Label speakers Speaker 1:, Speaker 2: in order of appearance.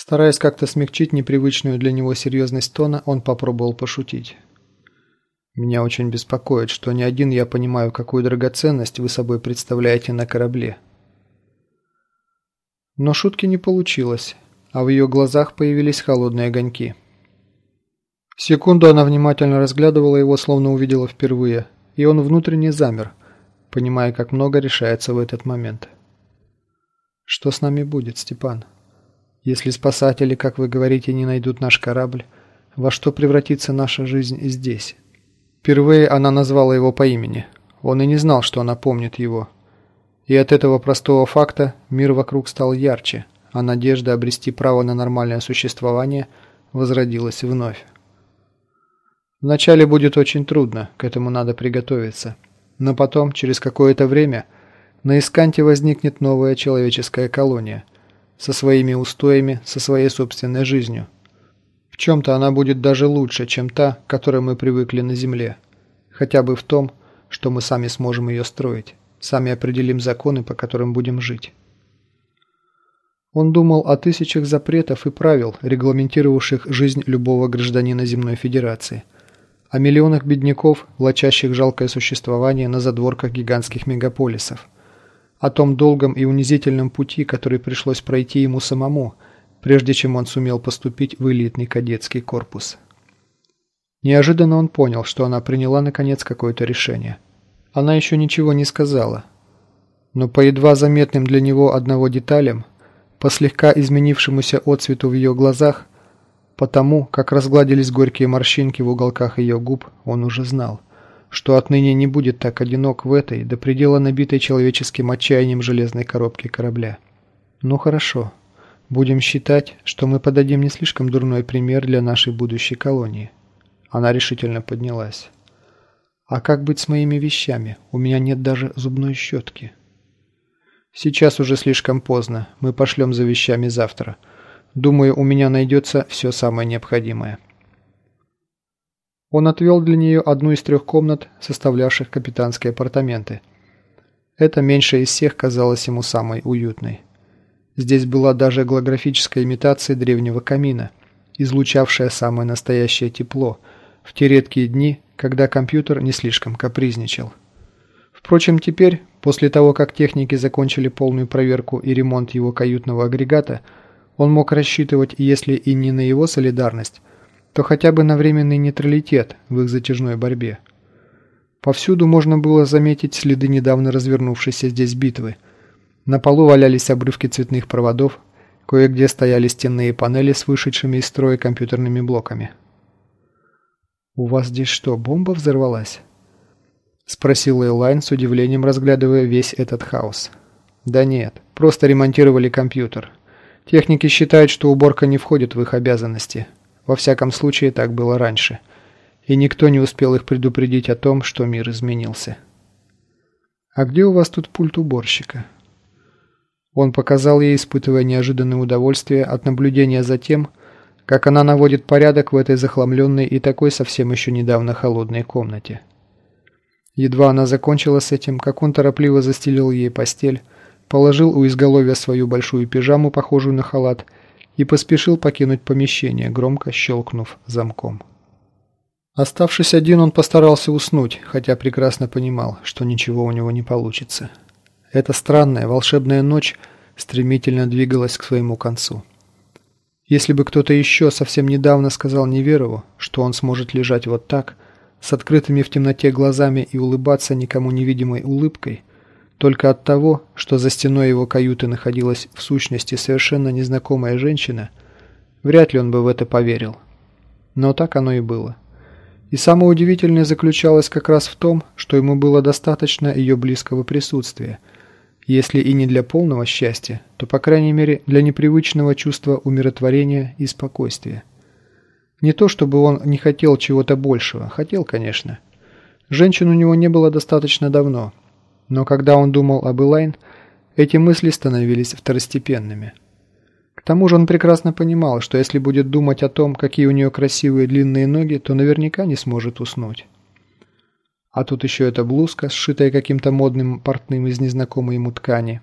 Speaker 1: Стараясь как-то смягчить непривычную для него серьезность тона, он попробовал пошутить. «Меня очень беспокоит, что не один я понимаю, какую драгоценность вы собой представляете на корабле». Но шутки не получилось, а в ее глазах появились холодные огоньки. Секунду она внимательно разглядывала его, словно увидела впервые, и он внутренне замер, понимая, как много решается в этот момент. «Что с нами будет, Степан? Если спасатели, как вы говорите, не найдут наш корабль, во что превратится наша жизнь здесь?» Впервые она назвала его по имени. Он и не знал, что она помнит его. И от этого простого факта мир вокруг стал ярче, а надежда обрести право на нормальное существование возродилась вновь. Вначале будет очень трудно, к этому надо приготовиться. Но потом, через какое-то время, на Исканте возникнет новая человеческая колония со своими устоями, со своей собственной жизнью. В чем-то она будет даже лучше, чем та, к которой мы привыкли на Земле. Хотя бы в том, что мы сами сможем ее строить, сами определим законы, по которым будем жить. Он думал о тысячах запретов и правил, регламентировавших жизнь любого гражданина Земной Федерации – о миллионах бедняков, влачащих жалкое существование на задворках гигантских мегаполисов, о том долгом и унизительном пути, который пришлось пройти ему самому, прежде чем он сумел поступить в элитный кадетский корпус. Неожиданно он понял, что она приняла наконец какое-то решение. Она еще ничего не сказала, но по едва заметным для него одного деталям, по слегка изменившемуся отцвету в ее глазах, Потому, как разгладились горькие морщинки в уголках ее губ, он уже знал, что отныне не будет так одинок в этой, до предела набитой человеческим отчаянием железной коробке корабля. Ну хорошо, будем считать, что мы подадим не слишком дурной пример для нашей будущей колонии. Она решительно поднялась. А как быть с моими вещами? У меня нет даже зубной щетки. Сейчас уже слишком поздно, мы пошлем за вещами завтра. Думаю, у меня найдется все самое необходимое. Он отвел для нее одну из трех комнат, составлявших капитанские апартаменты. Эта меньшая из всех казалась ему самой уютной. Здесь была даже голографическая имитация древнего камина, излучавшая самое настоящее тепло в те редкие дни, когда компьютер не слишком капризничал. Впрочем, теперь, после того, как техники закончили полную проверку и ремонт его каютного агрегата, он мог рассчитывать, если и не на его солидарность, то хотя бы на временный нейтралитет в их затяжной борьбе. Повсюду можно было заметить следы недавно развернувшейся здесь битвы. На полу валялись обрывки цветных проводов, кое-где стояли стенные панели с вышедшими из строя компьютерными блоками. «У вас здесь что, бомба взорвалась?» Спросил Элайн с удивлением, разглядывая весь этот хаос. «Да нет, просто ремонтировали компьютер. Техники считают, что уборка не входит в их обязанности. Во всяком случае, так было раньше. И никто не успел их предупредить о том, что мир изменился. «А где у вас тут пульт уборщика?» Он показал ей, испытывая неожиданное удовольствие от наблюдения за тем, как она наводит порядок в этой захламленной и такой совсем еще недавно холодной комнате. Едва она закончила с этим, как он торопливо застелил ей постель, положил у изголовья свою большую пижаму, похожую на халат, и поспешил покинуть помещение, громко щелкнув замком. Оставшись один, он постарался уснуть, хотя прекрасно понимал, что ничего у него не получится. Эта странная, волшебная ночь стремительно двигалась к своему концу. Если бы кто-то еще совсем недавно сказал Неверову, что он сможет лежать вот так, с открытыми в темноте глазами и улыбаться никому невидимой улыбкой, только от того, что за стеной его каюты находилась в сущности совершенно незнакомая женщина, вряд ли он бы в это поверил. Но так оно и было. И самое удивительное заключалось как раз в том, что ему было достаточно ее близкого присутствия. Если и не для полного счастья, то, по крайней мере, для непривычного чувства умиротворения и спокойствия. Не то, чтобы он не хотел чего-то большего. Хотел, конечно. Женщин у него не было достаточно давно – но когда он думал об Элайн, эти мысли становились второстепенными. К тому же он прекрасно понимал, что если будет думать о том, какие у нее красивые длинные ноги, то наверняка не сможет уснуть. А тут еще эта блузка, сшитая каким-то модным портным из незнакомой ему ткани.